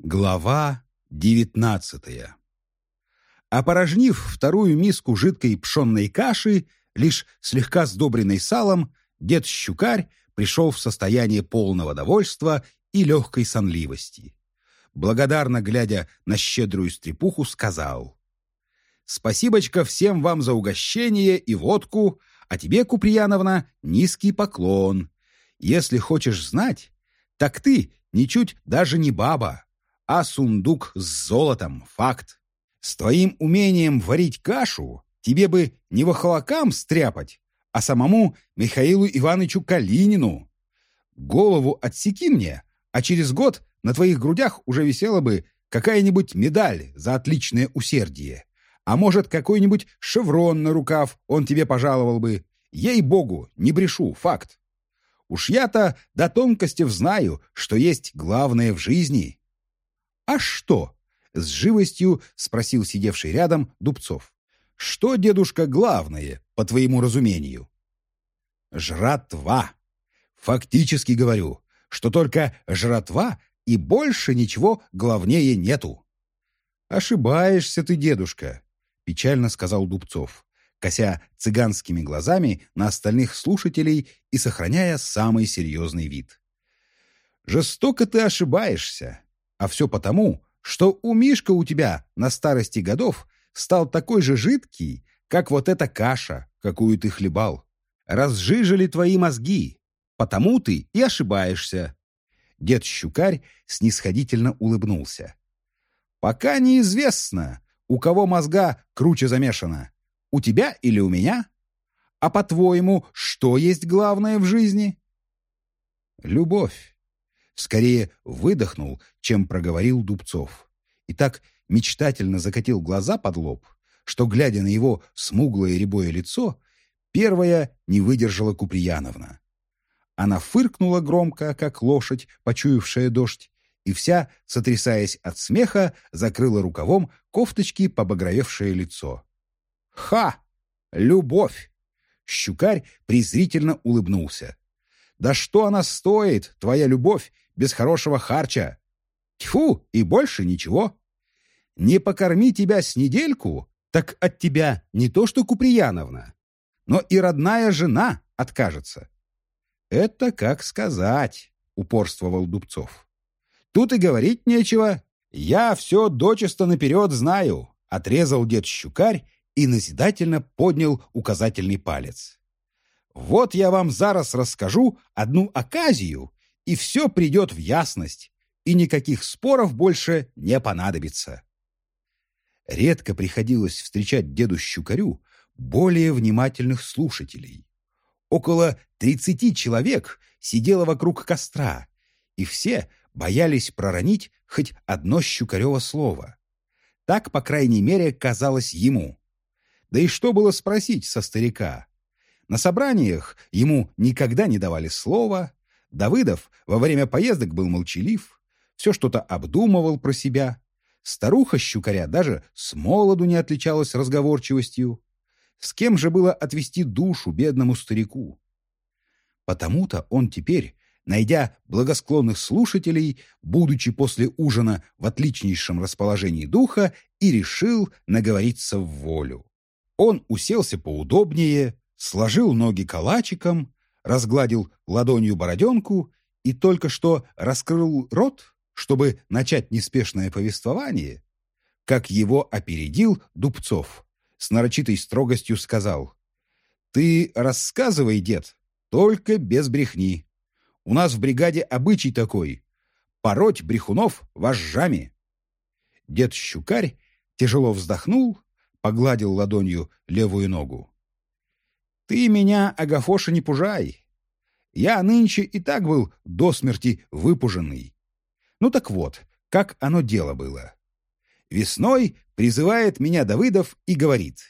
Глава девятнадцатая Опорожнив вторую миску жидкой пшенной каши, лишь слегка сдобренной салом, дед Щукарь пришел в состояние полного довольства и легкой сонливости. Благодарно глядя на щедрую стрепуху, сказал «Спасибочка всем вам за угощение и водку, а тебе, Куприяновна, низкий поклон. Если хочешь знать, так ты ничуть даже не баба, а сундук с золотом, факт. С твоим умением варить кашу тебе бы не вахолокам стряпать, а самому Михаилу Ивановичу Калинину. Голову отсеки мне, а через год на твоих грудях уже висела бы какая-нибудь медаль за отличное усердие. А может, какой-нибудь шеврон на рукав он тебе пожаловал бы. Ей-богу, не брешу, факт. Уж я-то до тонкостей знаю, что есть главное в жизни. А что? С живостью спросил сидевший рядом Дубцов. Что, дедушка, главное, по твоему разумению? Жратва. Фактически говорю, что только жратва и больше ничего главнее нету. Ошибаешься ты, дедушка, печально сказал Дубцов кося цыганскими глазами на остальных слушателей и сохраняя самый серьезный вид. «Жестоко ты ошибаешься, а все потому, что у Мишка у тебя на старости годов стал такой же жидкий, как вот эта каша, какую ты хлебал. Разжижили твои мозги, потому ты и ошибаешься». Дед Щукарь снисходительно улыбнулся. «Пока неизвестно, у кого мозга круче замешано, у тебя или у меня? А по-твоему, что есть главное в жизни? Любовь. Скорее выдохнул, чем проговорил Дубцов. И так мечтательно закатил глаза под лоб, что, глядя на его смуглое рябое лицо, первая не выдержала Куприяновна. Она фыркнула громко, как лошадь, почуявшая дождь, и вся, сотрясаясь от смеха, закрыла рукавом кофточки побагровевшее лицо. «Ха! Любовь!» Щукарь презрительно улыбнулся. «Да что она стоит, твоя любовь, без хорошего харча? Тьфу, и больше ничего. Не покорми тебя с недельку, так от тебя не то что Куприяновна, но и родная жена откажется». «Это как сказать», — упорствовал Дубцов. «Тут и говорить нечего. Я все дочисто наперед знаю», — отрезал дед Щукарь и назидательно поднял указательный палец. «Вот я вам зараз расскажу одну оказию, и все придет в ясность, и никаких споров больше не понадобится». Редко приходилось встречать деду Щукарю более внимательных слушателей. Около тридцати человек сидело вокруг костра, и все боялись проронить хоть одно щукарево слово. Так, по крайней мере, казалось ему. Да и что было спросить со старика? На собраниях ему никогда не давали слова. Давыдов во время поездок был молчалив, все что-то обдумывал про себя. Старуха щукаря даже с молоду не отличалась разговорчивостью. С кем же было отвести душу бедному старику? Потому-то он теперь, найдя благосклонных слушателей, будучи после ужина в отличнейшем расположении духа, и решил наговориться в волю. Он уселся поудобнее, сложил ноги калачиком, разгладил ладонью бороденку и только что раскрыл рот, чтобы начать неспешное повествование, как его опередил Дубцов. С нарочитой строгостью сказал, «Ты рассказывай, дед, только без брехни. У нас в бригаде обычай такой — пороть брехунов вожжами». Дед Щукарь тяжело вздохнул погладил ладонью левую ногу. «Ты меня, Агафоша, не пужай. Я нынче и так был до смерти выпуженный. Ну так вот, как оно дело было. Весной призывает меня Давыдов и говорит,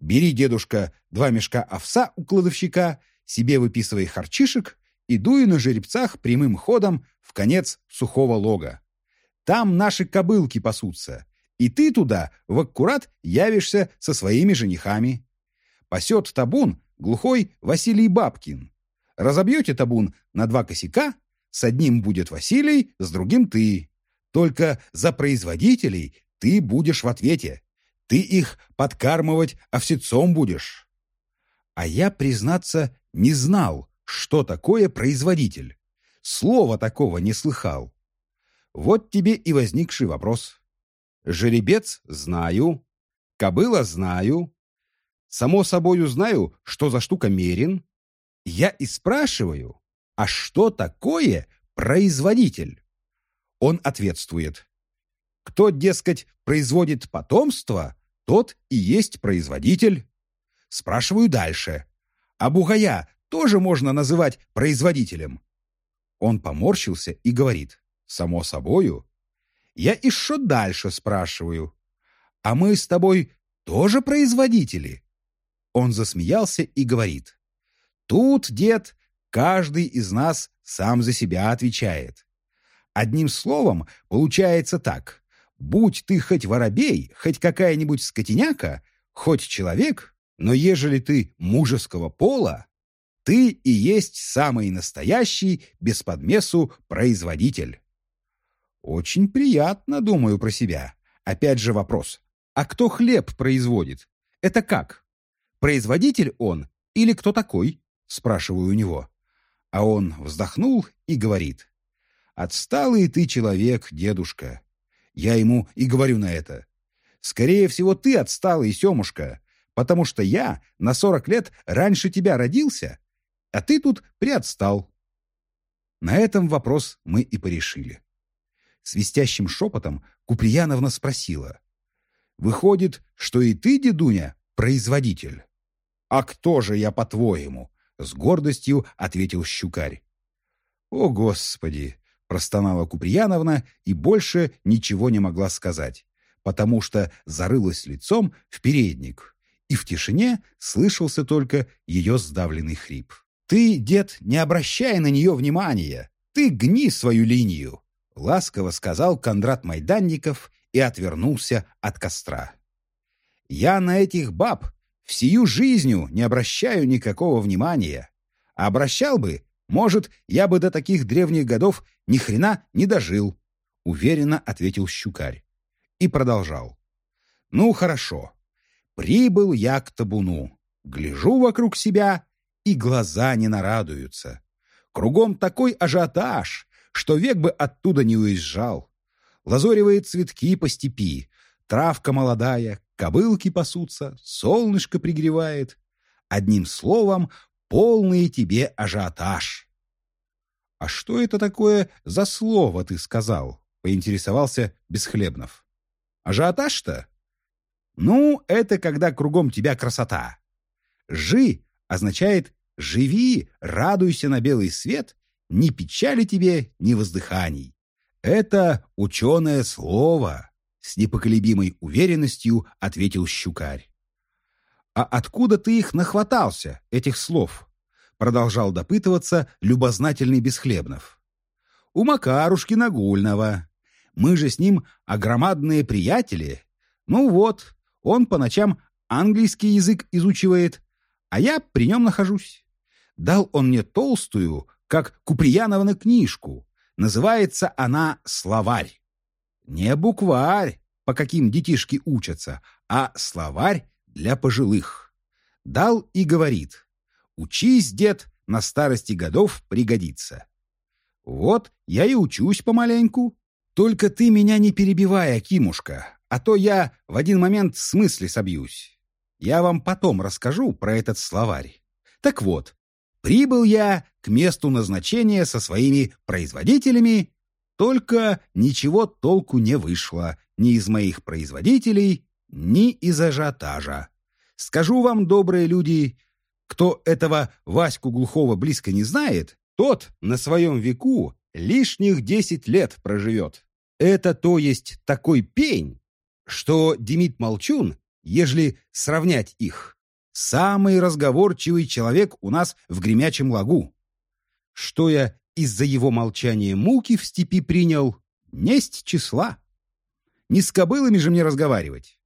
«Бери, дедушка, два мешка овса у кладовщика, себе выписывай харчишек и дуй на жеребцах прямым ходом в конец сухого лога. Там наши кобылки пасутся, и ты туда в аккурат явишься со своими женихами. Пасет табун глухой Василий Бабкин. Разобьете табун на два косяка, с одним будет Василий, с другим ты. Только за производителей ты будешь в ответе. Ты их подкармывать овсецом будешь. А я, признаться, не знал, что такое производитель. Слова такого не слыхал. Вот тебе и возникший вопрос. Жеребец знаю, кобыла знаю, само собою знаю, что за штука мерин. Я и спрашиваю, а что такое производитель? Он ответствует. Кто, дескать, производит потомство, тот и есть производитель. Спрашиваю дальше. А бугая тоже можно называть производителем? Он поморщился и говорит. Само собою. Я еще дальше спрашиваю. А мы с тобой тоже производители? Он засмеялся и говорит. Тут, дед, каждый из нас сам за себя отвечает. Одним словом, получается так. Будь ты хоть воробей, хоть какая-нибудь скотиняка, хоть человек, но ежели ты мужеского пола, ты и есть самый настоящий, без подмесу, производитель. Очень приятно, думаю про себя. Опять же вопрос. А кто хлеб производит? Это как? Производитель он или кто такой? Спрашиваю у него. А он вздохнул и говорит. Отсталый ты человек, дедушка. Я ему и говорю на это. Скорее всего, ты отсталый, Семушка, потому что я на сорок лет раньше тебя родился, а ты тут приотстал. На этом вопрос мы и порешили свистящим шепотом Куприяновна спросила. «Выходит, что и ты, дедуня, производитель?» «А кто же я, по-твоему?» — с гордостью ответил щукарь. «О, Господи!» — простонала Куприяновна и больше ничего не могла сказать, потому что зарылась лицом в передник, и в тишине слышался только ее сдавленный хрип. «Ты, дед, не обращай на нее внимания! Ты гни свою линию! ласково сказал Кондрат Майданников и отвернулся от костра. «Я на этих баб всю жизнью не обращаю никакого внимания. А обращал бы, может, я бы до таких древних годов ни хрена не дожил», — уверенно ответил Щукарь. И продолжал. «Ну, хорошо. Прибыл я к табуну. Гляжу вокруг себя, и глаза не нарадуются. Кругом такой ажиотаж, что век бы оттуда не уезжал. Лазоревые цветки по степи, травка молодая, кобылки пасутся, солнышко пригревает. Одним словом, полный тебе ажиотаж. — А что это такое за слово ты сказал? — поинтересовался Бесхлебнов. — Ажиотаж-то? Ну, это когда кругом тебя красота. «Жи» означает «живи, радуйся на белый свет ни печали тебе, ни воздыханий. Это ученое слово, с непоколебимой уверенностью ответил щукарь. А откуда ты их нахватался, этих слов? Продолжал допытываться любознательный Бесхлебнов. У Макарушки Нагульного. Мы же с ним огромадные приятели. Ну вот, он по ночам английский язык изучивает, а я при нем нахожусь. Дал он мне толстую, как Куприяновна книжку. Называется она «Словарь». Не букварь, по каким детишки учатся, а словарь для пожилых. Дал и говорит, учись, дед, на старости годов пригодится. Вот я и учусь помаленьку. Только ты меня не перебивай, Акимушка, а то я в один момент с мысли собьюсь. Я вам потом расскажу про этот словарь. Так вот, Прибыл я к месту назначения со своими производителями, только ничего толку не вышло ни из моих производителей, ни из ажиотажа. Скажу вам, добрые люди, кто этого Ваську Глухого близко не знает, тот на своем веку лишних десять лет проживет. Это то есть такой пень, что Демид Молчун, ежели сравнять их, Самый разговорчивый человек у нас в гремячем лагу. Что я из-за его молчания муки в степи принял, несть числа. Не с кобылами же мне разговаривать.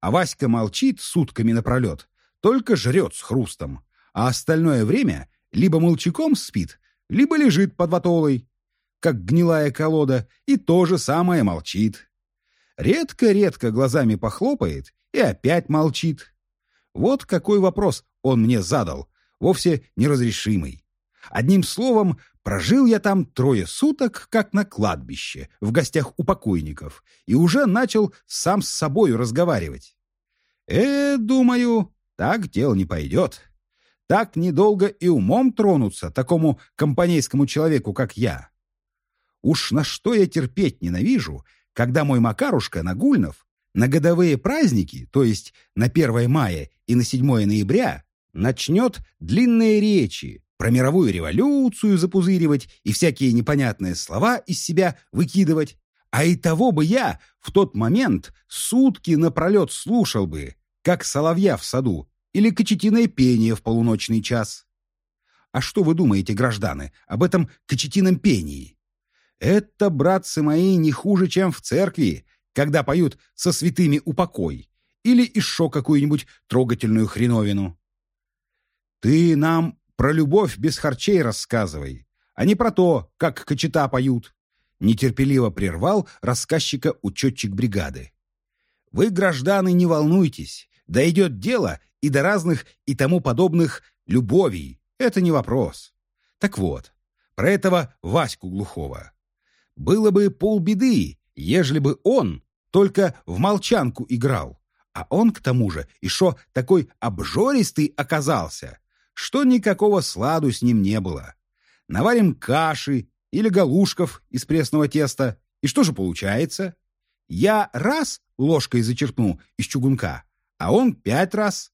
А Васька молчит сутками напролет, только жрет с хрустом, а остальное время либо молчаком спит, либо лежит под ватолой. как гнилая колода, и то же самое молчит. Редко-редко глазами похлопает и опять молчит. Вот какой вопрос он мне задал, вовсе неразрешимый. Одним словом, прожил я там трое суток, как на кладбище, в гостях у покойников, и уже начал сам с собою разговаривать. Э, думаю, так дело не пойдет. Так недолго и умом тронуться такому компанейскому человеку, как я. Уж на что я терпеть ненавижу, когда мой Макарушка Нагульнов на годовые праздники, то есть на 1 мая и на 7 ноября, начнет длинные речи, про мировую революцию запузыривать и всякие непонятные слова из себя выкидывать. А и того бы я в тот момент сутки напролет слушал бы, как соловья в саду или кочетиное пение в полуночный час. А что вы думаете, граждане, об этом кочетином пении? Это, братцы мои, не хуже, чем в церкви, когда поют со святыми упокой или еще какую-нибудь трогательную хреновину. Ты нам про любовь без харчей рассказывай, а не про то, как кочета поют. Нетерпеливо прервал рассказчика учетчик бригады. Вы, гражданы, не волнуйтесь. Дойдет дело и до разных и тому подобных любовей. Это не вопрос. Так вот, про этого Ваську Глухого. Было бы полбеды, ежели бы он только в молчанку играл. А он, к тому же, еще такой обжористый оказался, что никакого сладу с ним не было. Наварим каши или галушков из пресного теста, и что же получается? Я раз ложкой зачерпну из чугунка, а он пять раз.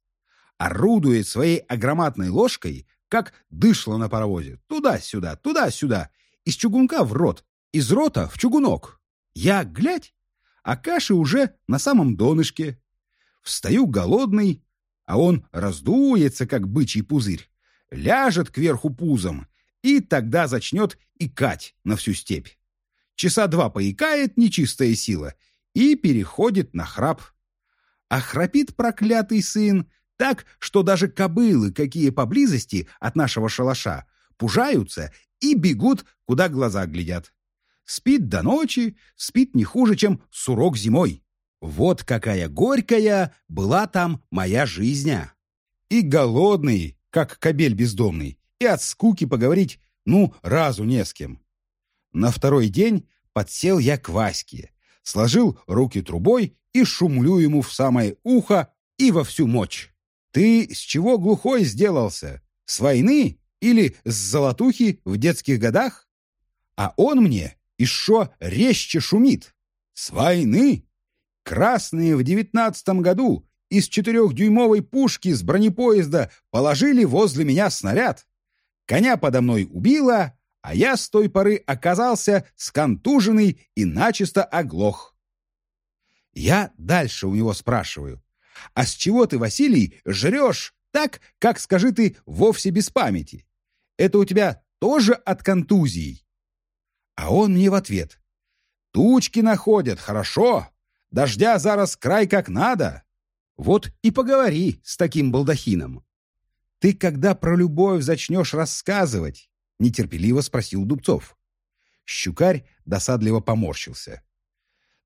Орудует своей огроматной ложкой, как дышло на паровозе, туда-сюда, туда-сюда, из чугунка в рот, из рота в чугунок. Я, глядь, а каши уже на самом донышке. Встаю голодный, а он раздуется, как бычий пузырь, ляжет кверху пузом и тогда зачнет икать на всю степь. Часа два поикает нечистая сила и переходит на храп. А храпит проклятый сын так, что даже кобылы, какие поблизости от нашего шалаша, пужаются и бегут, куда глаза глядят. Спит до ночи, спит не хуже, чем сурок зимой. Вот какая горькая была там моя жизнь. И голодный, как кобель бездомный, и от скуки поговорить, ну, разу не с кем. На второй день подсел я к Ваське, сложил руки трубой и шумлю ему в самое ухо и во всю мочь. «Ты с чего глухой сделался? С войны или с золотухи в детских годах?» А он мне еще резче шумит. «С войны? Красные в девятнадцатом году из четырехдюймовой пушки с бронепоезда положили возле меня снаряд. Коня подо мной убило, а я с той поры оказался сконтуженный и начисто оглох. Я дальше у него спрашиваю, а с чего ты, Василий, жрешь так, как, скажи ты, вовсе без памяти? Это у тебя тоже от контузий? А он мне в ответ. Тучки находят, хорошо, Дождя зараз край как надо. Вот и поговори с таким балдахином. Ты когда про любовь зачнешь рассказывать? Нетерпеливо спросил Дубцов. Щукарь досадливо поморщился.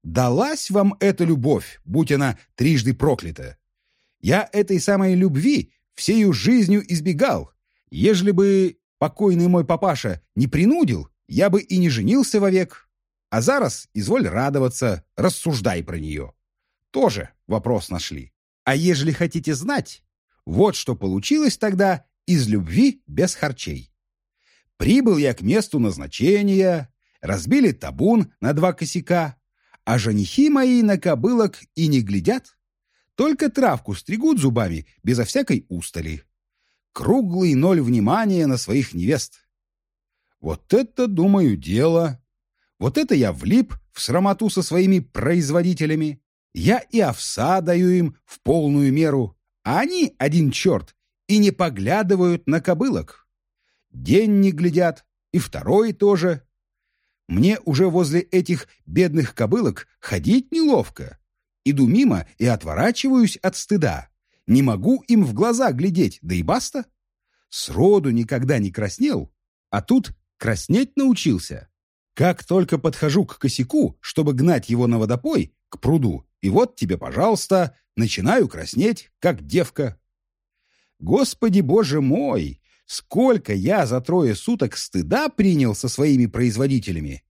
«Далась вам эта любовь, будь она трижды проклята. Я этой самой любви всею жизнью избегал. Ежели бы покойный мой папаша не принудил, я бы и не женился вовек. А зараз, изволь радоваться, рассуждай про нее. Тоже вопрос нашли. А ежели хотите знать, вот что получилось тогда из любви без харчей. Прибыл я к месту назначения, разбили табун на два косяка, а женихи мои на кобылок и не глядят, только травку стригут зубами безо всякой устали. Круглый ноль внимания на своих невест. Вот это, думаю, дело. Вот это я влип в срамоту со своими производителями. Я и овса даю им в полную меру, а они, один черт, и не поглядывают на кобылок. День не глядят, и второй тоже. Мне уже возле этих бедных кобылок ходить неловко. Иду мимо и отворачиваюсь от стыда. Не могу им в глаза глядеть, да и баста. Сроду никогда не краснел, а тут краснеть научился. Как только подхожу к косяку, чтобы гнать его на водопой, к пруду, и вот тебе, пожалуйста, начинаю краснеть, как девка. Господи боже мой, сколько я за трое суток стыда принял со своими производителями.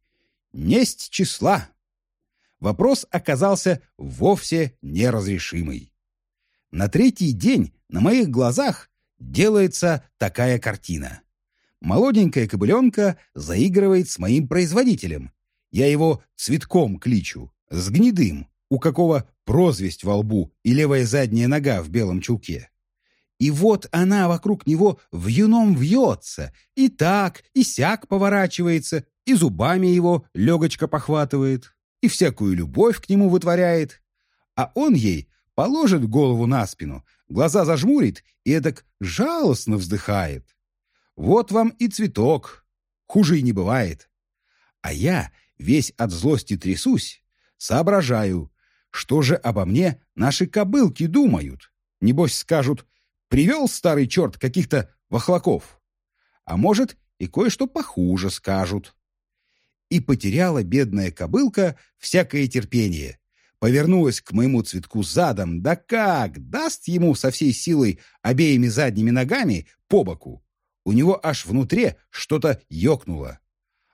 Несть числа. Вопрос оказался вовсе неразрешимый. На третий день на моих глазах делается такая картина. Молоденькая кобыленка заигрывает с моим производителем. Я его цветком кличу, с гнедым, у какого прозвесть во лбу и левая задняя нога в белом чулке. И вот она вокруг него вьюном вьется, и так, и сяк поворачивается, и зубами его легочка похватывает, и всякую любовь к нему вытворяет. А он ей положит голову на спину, глаза зажмурит и эдак жалостно вздыхает. Вот вам и цветок. Хуже и не бывает. А я весь от злости трясусь, соображаю, что же обо мне наши кобылки думают. Небось скажут, привел старый черт каких-то вахлаков. А может, и кое-что похуже скажут. И потеряла бедная кобылка всякое терпение. Повернулась к моему цветку задом, да как, даст ему со всей силой обеими задними ногами по боку. У него аж внутри что-то ёкнуло.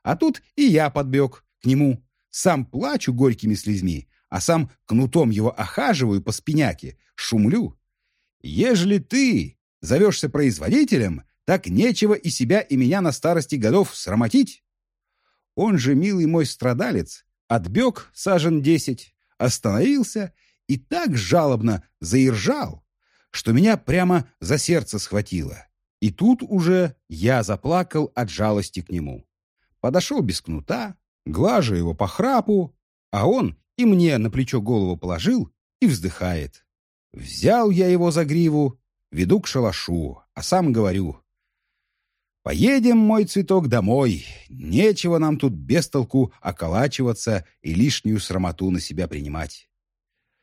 А тут и я подбег к нему. Сам плачу горькими слезьми, а сам кнутом его охаживаю по спиняке, шумлю. Ежели ты зовешься производителем, так нечего и себя, и меня на старости годов срамотить. Он же, милый мой страдалец, отбег сажен десять, остановился и так жалобно заиржал, что меня прямо за сердце схватило. И тут уже я заплакал от жалости к нему. Подошел без кнута, глажу его по храпу, а он и мне на плечо голову положил и вздыхает. Взял я его за гриву, веду к шалашу, а сам говорю. «Поедем, мой цветок, домой. Нечего нам тут без толку околачиваться и лишнюю срамоту на себя принимать».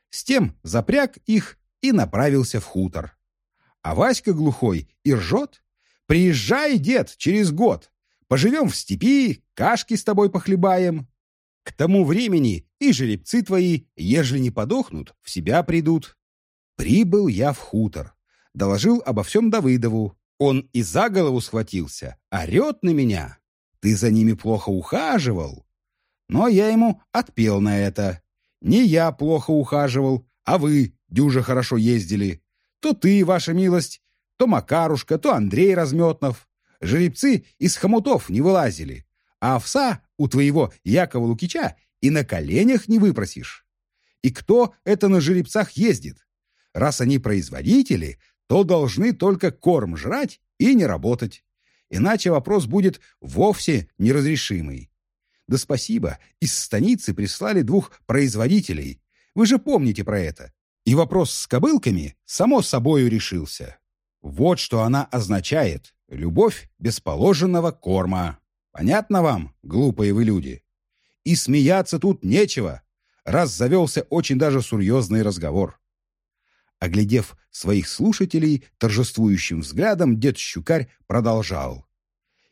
С тем запряг их и направился в хутор. А Васька глухой и ржет. «Приезжай, дед, через год. Поживем в степи, кашки с тобой похлебаем. К тому времени и жеребцы твои, ежели не подохнут, в себя придут. Прибыл я в хутор. Доложил обо всем Давыдову. Он и за голову схватился, орет на меня. Ты за ними плохо ухаживал. Но я ему отпел на это. Не я плохо ухаживал, а вы дюже хорошо ездили. То ты, ваша милость, то Макарушка, то Андрей Разметнов. Жеребцы из хомутов не вылазили, а овса у твоего Якова Лукича и на коленях не выпросишь. И кто это на жеребцах ездит? Раз они производители, то должны только корм жрать и не работать. Иначе вопрос будет вовсе неразрешимый. Да спасибо, из станицы прислали двух производителей. Вы же помните про это. И вопрос с кобылками само собою решился. Вот что она означает. Любовь без положенного корма. Понятно вам, глупые вы люди? И смеяться тут нечего, раз завелся очень даже серьезный разговор. Оглядев своих слушателей торжествующим взглядом, дед Щукарь продолжал.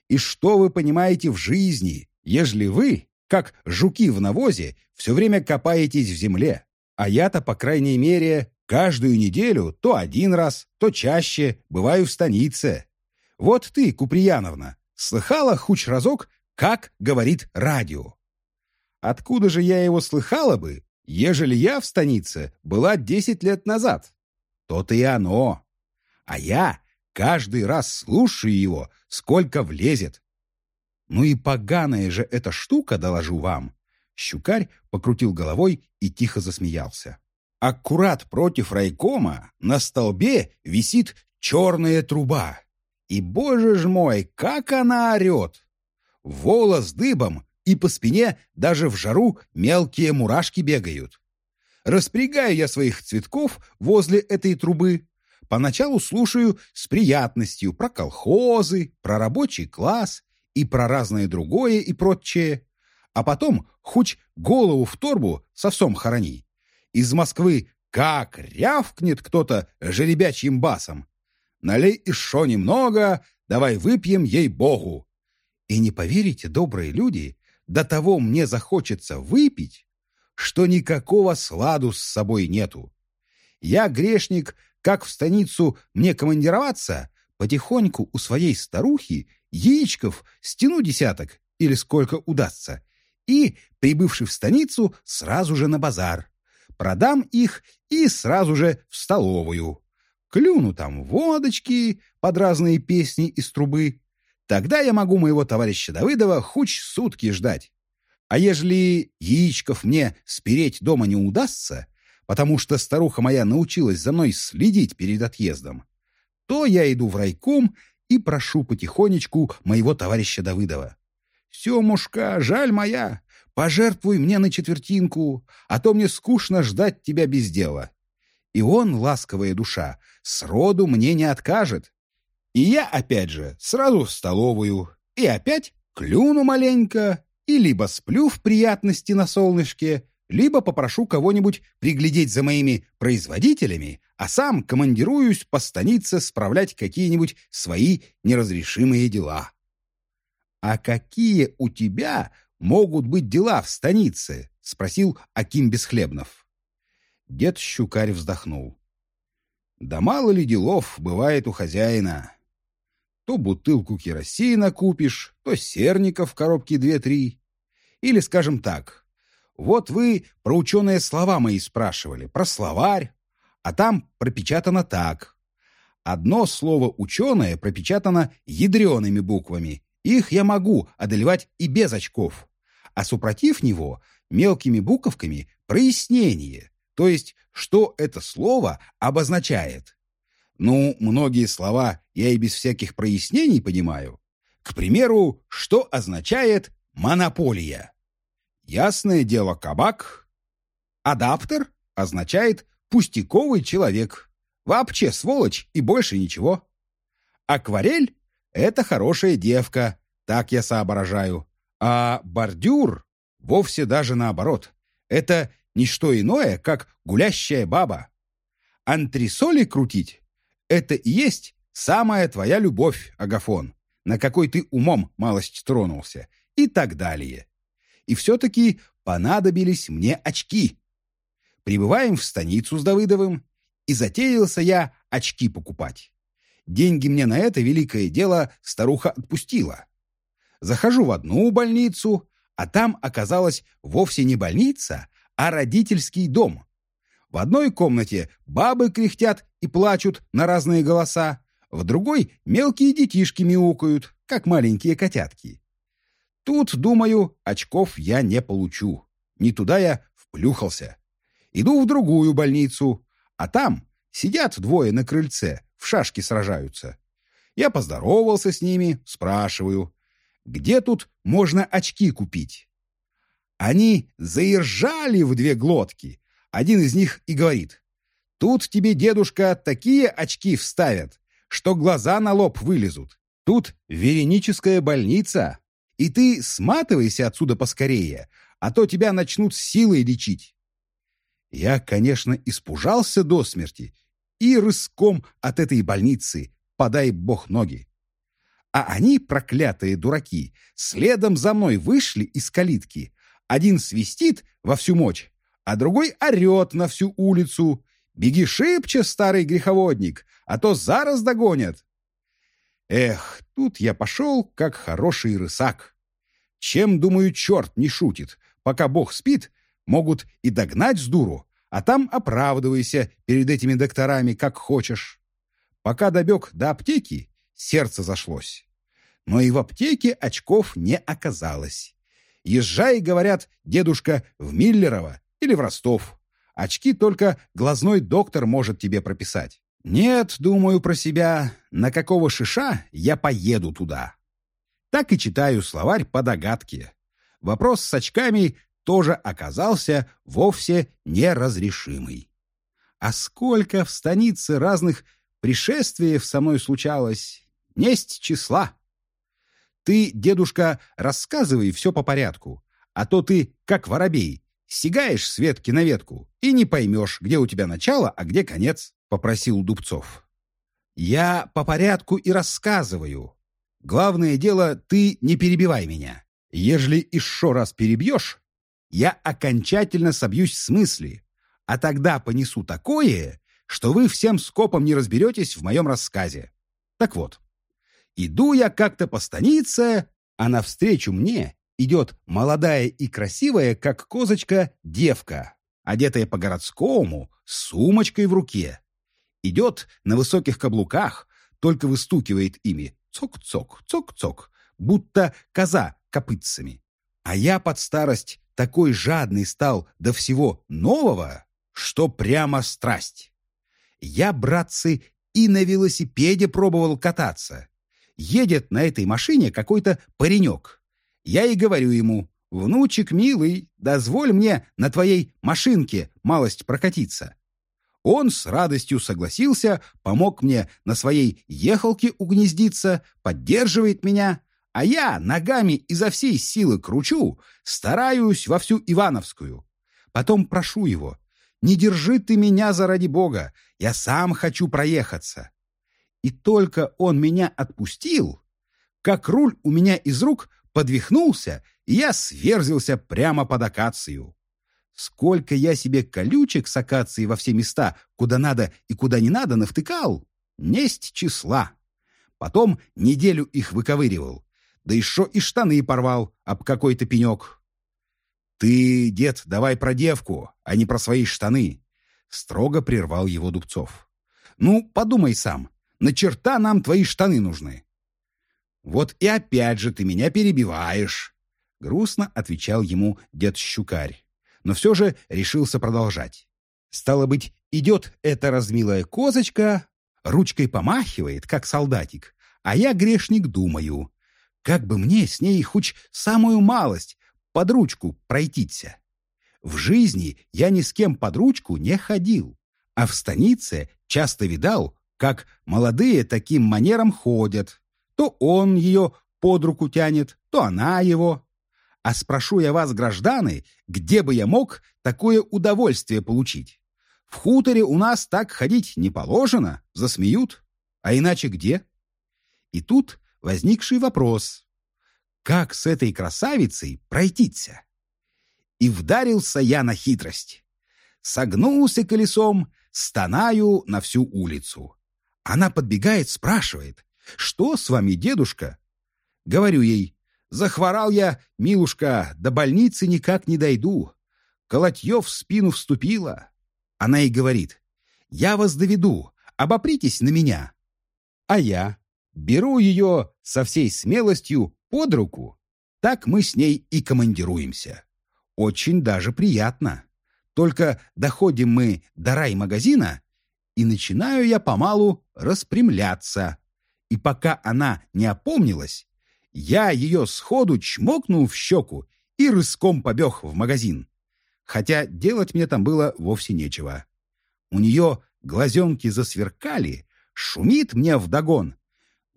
«И что вы понимаете в жизни, ежели вы, как жуки в навозе, все время копаетесь в земле? А я-то, по крайней мере, каждую неделю, то один раз, то чаще, бываю в станице. Вот ты, Куприяновна, слыхала хуч разок, как говорит радио? Откуда же я его слыхала бы, ежели я в станице была десять лет назад?» То-то и оно. А я каждый раз слушаю его, сколько влезет. Ну и поганая же эта штука, доложу вам. Щукарь покрутил головой и тихо засмеялся. Аккурат против райкома на столбе висит черная труба. И, боже ж мой, как она орет! Волос дыбом, и по спине даже в жару мелкие мурашки бегают. Распрягаю я своих цветков возле этой трубы. Поначалу слушаю с приятностью про колхозы, про рабочий класс и про разное другое и прочее. А потом хоть голову в торбу с овсом хорони. Из Москвы как рявкнет кто-то жеребячьим басом. Налей еще немного, давай выпьем ей-богу. И не поверите, добрые люди, до того мне захочется выпить, что никакого сладу с собой нету. Я, грешник, как в станицу мне командироваться, потихоньку у своей старухи яичков стяну десяток или сколько удастся, и, прибывший в станицу, сразу же на базар. Продам их и сразу же в столовую. Клюну там водочки под разные песни из трубы. Тогда я могу моего товарища Давыдова хоть сутки ждать. А ежели яичков мне спереть дома не удастся, потому что старуха моя научилась за мной следить перед отъездом, то я иду в райком и прошу потихонечку моего товарища Давыдова. «Семушка, жаль моя, пожертвуй мне на четвертинку, а то мне скучно ждать тебя без дела». И он, ласковая душа, сроду мне не откажет. И я, опять же, сразу в столовую, и опять клюну маленько, и либо сплю в приятности на солнышке, либо попрошу кого-нибудь приглядеть за моими производителями, а сам командируюсь по станице справлять какие-нибудь свои неразрешимые дела. «А какие у тебя могут быть дела в станице?» — спросил Аким Бесхлебнов. Дед Щукарь вздохнул. «Да мало ли делов бывает у хозяина. То бутылку керосина купишь, то серника в коробке две-три. Или, скажем так, вот вы про ученые слова мои спрашивали, про словарь, а там пропечатано так. Одно слово «ученое» пропечатано ядреными буквами. Их я могу одолевать и без очков. А супротив него мелкими буковками прояснение, то есть что это слово обозначает. Ну, многие слова я и без всяких прояснений понимаю. К примеру, что означает «монополия». Ясное дело, кабак. Адаптер означает пустяковый человек. Вообще сволочь и больше ничего. Акварель — это хорошая девка, так я соображаю. А бордюр вовсе даже наоборот. Это не что иное, как гулящая баба. Антресоли крутить — это и есть самая твоя любовь, Агафон, на какой ты умом малость тронулся, и так далее и все-таки понадобились мне очки. Прибываем в станицу с Давыдовым, и затеялся я очки покупать. Деньги мне на это великое дело старуха отпустила. Захожу в одну больницу, а там оказалась вовсе не больница, а родительский дом. В одной комнате бабы кряхтят и плачут на разные голоса, в другой мелкие детишки мяукают, как маленькие котятки. Тут, думаю, очков я не получу. Не туда я вплюхался. Иду в другую больницу, а там сидят двое на крыльце, в шашки сражаются. Я поздоровался с ними, спрашиваю, где тут можно очки купить? Они заиржали в две глотки. Один из них и говорит, тут тебе, дедушка, такие очки вставят, что глаза на лоб вылезут. Тут вереническая больница, и ты сматывайся отсюда поскорее, а то тебя начнут силой лечить. Я, конечно, испужался до смерти и рыском от этой больницы, подай бог ноги. А они, проклятые дураки, следом за мной вышли из калитки. Один свистит во всю мочь, а другой орет на всю улицу. «Беги шибче, старый греховодник, а то зараз догонят!» Эх, тут я пошел, как хороший рысак. Чем, думаю, черт не шутит. Пока бог спит, могут и догнать с дуру, а там оправдывайся перед этими докторами, как хочешь. Пока добег до аптеки, сердце зашлось. Но и в аптеке очков не оказалось. Езжай, говорят, дедушка, в Миллерово или в Ростов. Очки только глазной доктор может тебе прописать. Нет, думаю про себя, на какого шиша я поеду туда. Так и читаю словарь по догадке. Вопрос с очками тоже оказался вовсе неразрешимый. А сколько в станице разных пришествиев со мной случалось, несть числа. Ты, дедушка, рассказывай все по порядку, а то ты, как воробей, сигаешь с ветки на ветку и не поймешь, где у тебя начало, а где конец. — попросил Дубцов. «Я по порядку и рассказываю. Главное дело, ты не перебивай меня. Ежели еще раз перебьешь, я окончательно собьюсь с мысли, а тогда понесу такое, что вы всем скопом не разберетесь в моем рассказе. Так вот, иду я как-то по станице, а навстречу мне идет молодая и красивая, как козочка, девка, одетая по-городскому, с сумочкой в руке. Идет на высоких каблуках, только выстукивает ими цок-цок, цок-цок, будто коза копытцами. А я под старость такой жадный стал до всего нового, что прямо страсть. Я, братцы, и на велосипеде пробовал кататься. Едет на этой машине какой-то паренек. Я и говорю ему, «Внучек милый, дозволь мне на твоей машинке малость прокатиться». Он с радостью согласился, помог мне на своей ехалке угнездиться, поддерживает меня, а я ногами изо всей силы кручу, стараюсь во всю Ивановскую. Потом прошу его, не держи ты меня заради Бога, я сам хочу проехаться. И только он меня отпустил, как руль у меня из рук подвихнулся, и я сверзился прямо под акацию. Сколько я себе колючек с акацией во все места, куда надо и куда не надо, навтыкал, несть числа. Потом неделю их выковыривал, да еще и штаны порвал об какой-то пенек. «Ты, дед, давай про девку, а не про свои штаны», — строго прервал его Дубцов. «Ну, подумай сам, на черта нам твои штаны нужны». «Вот и опять же ты меня перебиваешь», — грустно отвечал ему дед Щукарь но все же решился продолжать. Стало быть, идет эта размилая козочка, ручкой помахивает, как солдатик, а я, грешник, думаю, как бы мне с ней хоть самую малость под ручку пройтиться. В жизни я ни с кем под ручку не ходил, а в станице часто видал, как молодые таким манером ходят. То он ее под руку тянет, то она его. А спрошу я вас, гражданы, где бы я мог такое удовольствие получить? В хуторе у нас так ходить не положено, засмеют. А иначе где? И тут возникший вопрос. Как с этой красавицей пройтиться? И вдарился я на хитрость. Согнулся колесом, стонаю на всю улицу. Она подбегает, спрашивает, «Что с вами, дедушка?» Говорю ей, Захворал я, милушка, до больницы никак не дойду. Колотье в спину вступила. Она и говорит, я вас доведу, обопритесь на меня. А я беру ее со всей смелостью под руку. Так мы с ней и командируемся. Очень даже приятно. Только доходим мы до рай-магазина, и начинаю я помалу распрямляться. И пока она не опомнилась, я ее сходу чмокнул в щеку и рыском побег в магазин. Хотя делать мне там было вовсе нечего. У нее глазенки засверкали, шумит мне вдогон.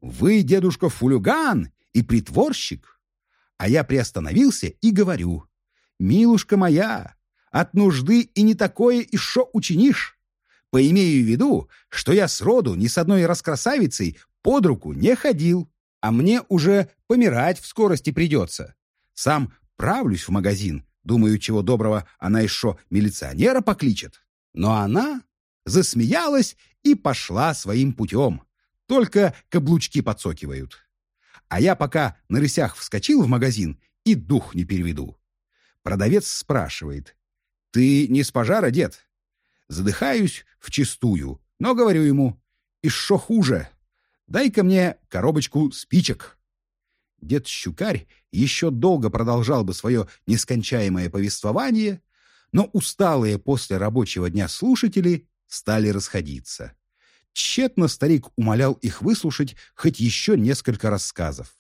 «Вы, дедушка, фулюган и притворщик!» А я приостановился и говорю. «Милушка моя, от нужды и не такое еще учинишь. Поимею в виду, что я сроду ни с одной раскрасавицей под руку не ходил а мне уже помирать в скорости придется. Сам правлюсь в магазин, думаю, чего доброго, она еще милиционера покличет. Но она засмеялась и пошла своим путем. Только каблучки подсокивают. А я пока на рысях вскочил в магазин и дух не переведу. Продавец спрашивает. «Ты не с пожара, дед?» Задыхаюсь вчистую, но говорю ему. «И шо хуже?» Дай-ка мне коробочку спичек. Дед Щукарь еще долго продолжал бы свое нескончаемое повествование, но усталые после рабочего дня слушатели стали расходиться. Тщетно старик умолял их выслушать хоть еще несколько рассказов.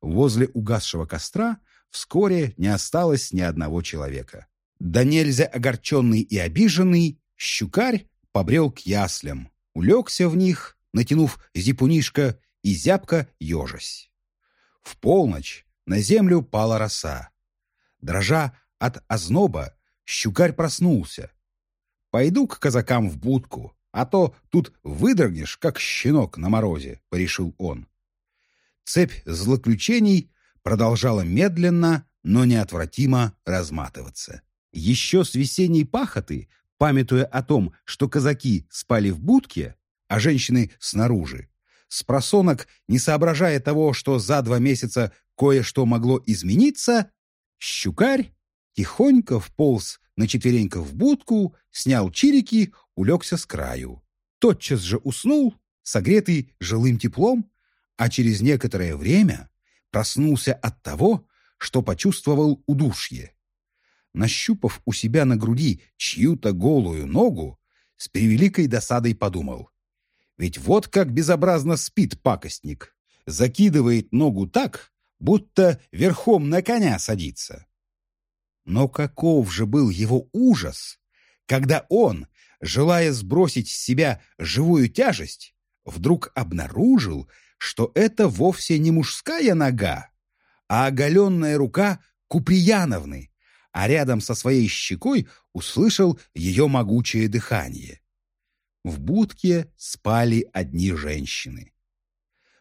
Возле угасшего костра вскоре не осталось ни одного человека. Да нельзя огорченный и обиженный, щукарь побрел к яслям, улегся в них натянув зипунишко и зябко ежась. В полночь на землю пала роса. Дрожа от озноба, щукарь проснулся. «Пойду к казакам в будку, а то тут выдрогнешь, как щенок на морозе», — порешил он. Цепь злоключений продолжала медленно, но неотвратимо разматываться. Еще с весенней пахоты, памятуя о том, что казаки спали в будке, а женщины снаружи, с просонок, не соображая того, что за два месяца кое-что могло измениться, щукарь тихонько вполз на четвереньках в будку, снял чирики, улегся с краю. Тотчас же уснул, согретый жилым теплом, а через некоторое время проснулся от того, что почувствовал удушье. Нащупав у себя на груди чью-то голую ногу, с превеликой досадой подумал. Ведь вот как безобразно спит пакостник. Закидывает ногу так, будто верхом на коня садится. Но каков же был его ужас, когда он, желая сбросить с себя живую тяжесть, вдруг обнаружил, что это вовсе не мужская нога, а оголенная рука Куприяновны, а рядом со своей щекой услышал ее могучее дыхание. В будке спали одни женщины.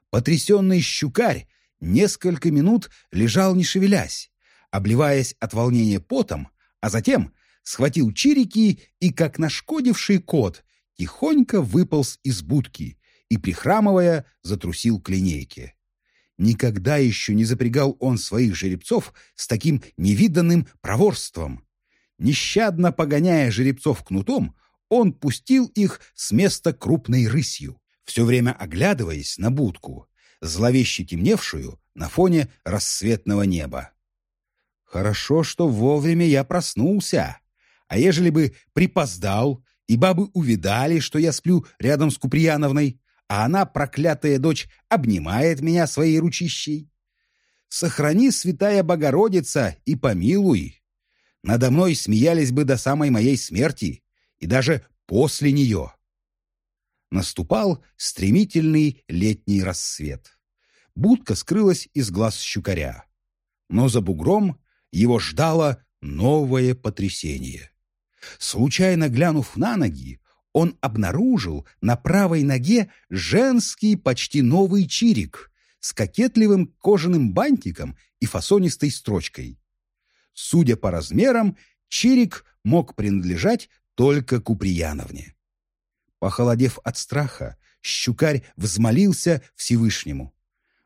Потрясенный щукарь несколько минут лежал не шевелясь, обливаясь от волнения потом, а затем схватил чирики и, как нашкодивший кот, тихонько выполз из будки и, прихрамывая, затрусил к линейке. Никогда еще не запрягал он своих жеребцов с таким невиданным проворством. Нещадно погоняя жеребцов кнутом, он пустил их с места крупной рысью, все время оглядываясь на будку, зловеще темневшую на фоне рассветного неба. Хорошо, что вовремя я проснулся, а ежели бы припоздал, и бабы увидали, что я сплю рядом с Куприяновной, а она, проклятая дочь, обнимает меня своей ручищей. Сохрани, святая Богородица, и помилуй. Надо мной смеялись бы до самой моей смерти, и даже после нее. Наступал стремительный летний рассвет. Будка скрылась из глаз щукаря. Но за бугром его ждало новое потрясение. Случайно глянув на ноги, он обнаружил на правой ноге женский почти новый чирик с кокетливым кожаным бантиком и фасонистой строчкой. Судя по размерам, чирик мог принадлежать только Куприяновне. Похолодев от страха, щукарь взмолился Всевышнему.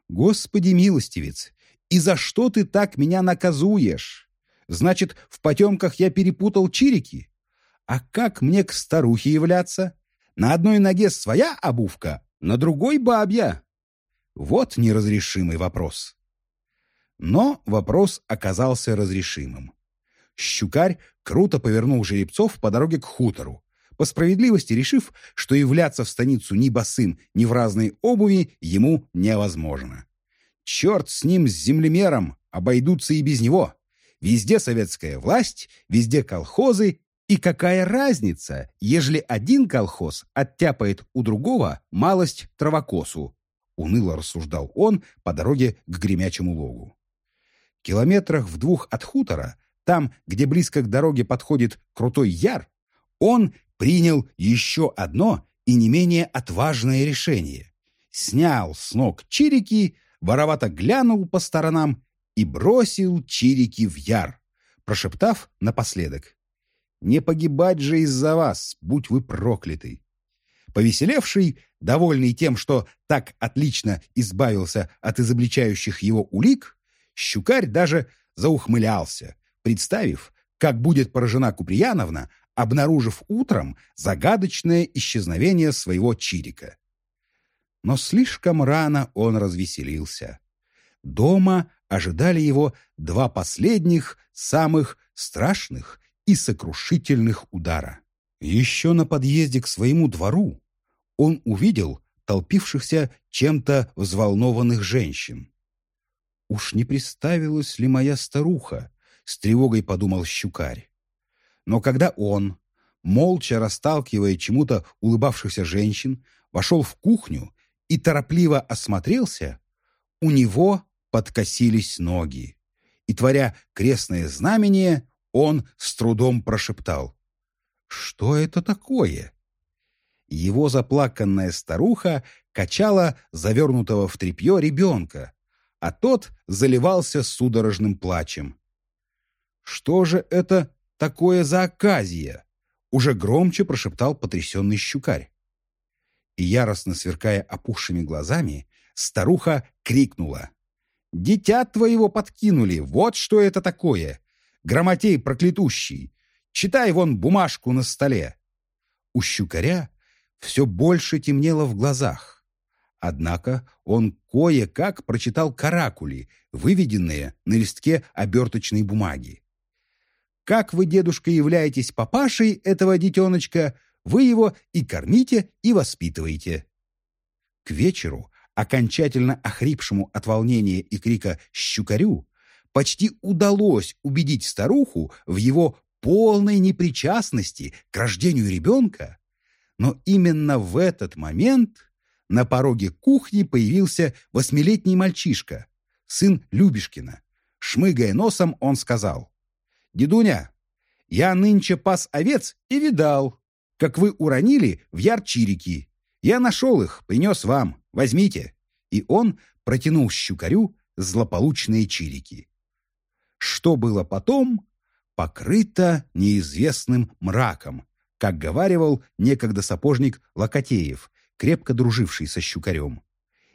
«Господи милостивец, и за что ты так меня наказуешь? Значит, в потемках я перепутал чирики? А как мне к старухе являться? На одной ноге своя обувка, на другой бабья. Вот неразрешимый вопрос. Но вопрос оказался разрешимым. Щукарь круто повернул жеребцов по дороге к хутору, по справедливости решив, что являться в станицу ни босым, ни в разной обуви ему невозможно. Черт с ним, с землемером, обойдутся и без него. Везде советская власть, везде колхозы, и какая разница, ежели один колхоз оттяпает у другого малость травокосу, уныло рассуждал он по дороге к гремячему логу. Километрах в двух от хутора там, где близко к дороге подходит крутой яр, он принял еще одно и не менее отважное решение. Снял с ног чирики, воровато глянул по сторонам и бросил чирики в яр, прошептав напоследок. «Не погибать же из-за вас, будь вы прокляты!» Повеселевший, довольный тем, что так отлично избавился от изобличающих его улик, щукарь даже заухмылялся, представив, как будет поражена Куприяновна, обнаружив утром загадочное исчезновение своего чирика. Но слишком рано он развеселился. Дома ожидали его два последних, самых страшных и сокрушительных удара. Еще на подъезде к своему двору он увидел толпившихся чем-то взволнованных женщин. Уж не представилась ли моя старуха, с тревогой подумал щукарь. Но когда он, молча расталкивая чему-то улыбавшихся женщин, вошел в кухню и торопливо осмотрелся, у него подкосились ноги. И, творя крестное знамение, он с трудом прошептал. «Что это такое?» Его заплаканная старуха качала завернутого в тряпье ребенка, а тот заливался судорожным плачем. «Что же это такое за оказия?» уже громче прошептал потрясенный щукарь. И яростно сверкая опухшими глазами, старуха крикнула. «Дитя твоего подкинули! Вот что это такое! Грамотей проклятущий! Читай вон бумажку на столе!» У щукаря все больше темнело в глазах. Однако он кое-как прочитал каракули, выведенные на листке оберточной бумаги. Как вы, дедушка, являетесь папашей этого детеночка, вы его и кормите, и воспитываете. К вечеру, окончательно охрипшему от волнения и крика «щукарю», почти удалось убедить старуху в его полной непричастности к рождению ребенка, но именно в этот момент на пороге кухни появился восьмилетний мальчишка, сын Любешкина. Шмыгая носом, он сказал, «Дедуня, я нынче пас овец и видал, как вы уронили в ярчирики. Я нашел их, принес вам, возьмите». И он протянул щукарю злополучные чирики. Что было потом, покрыто неизвестным мраком, как говаривал некогда сапожник Локотеев, крепко друживший со щукарем.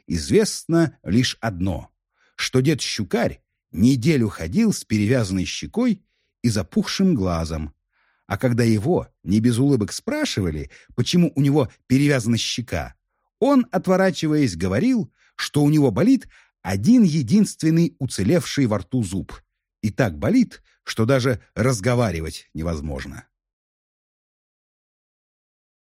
Известно лишь одно, что дед Щукарь неделю ходил с перевязанной щекой и запухшим глазом. А когда его, не без улыбок, спрашивали, почему у него перевязана щека, он, отворачиваясь, говорил, что у него болит один единственный уцелевший во рту зуб. И так болит, что даже разговаривать невозможно.